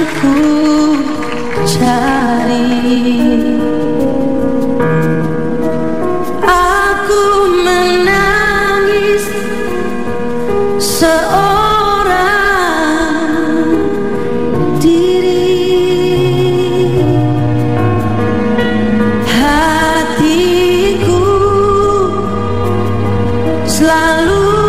Hatiku selalu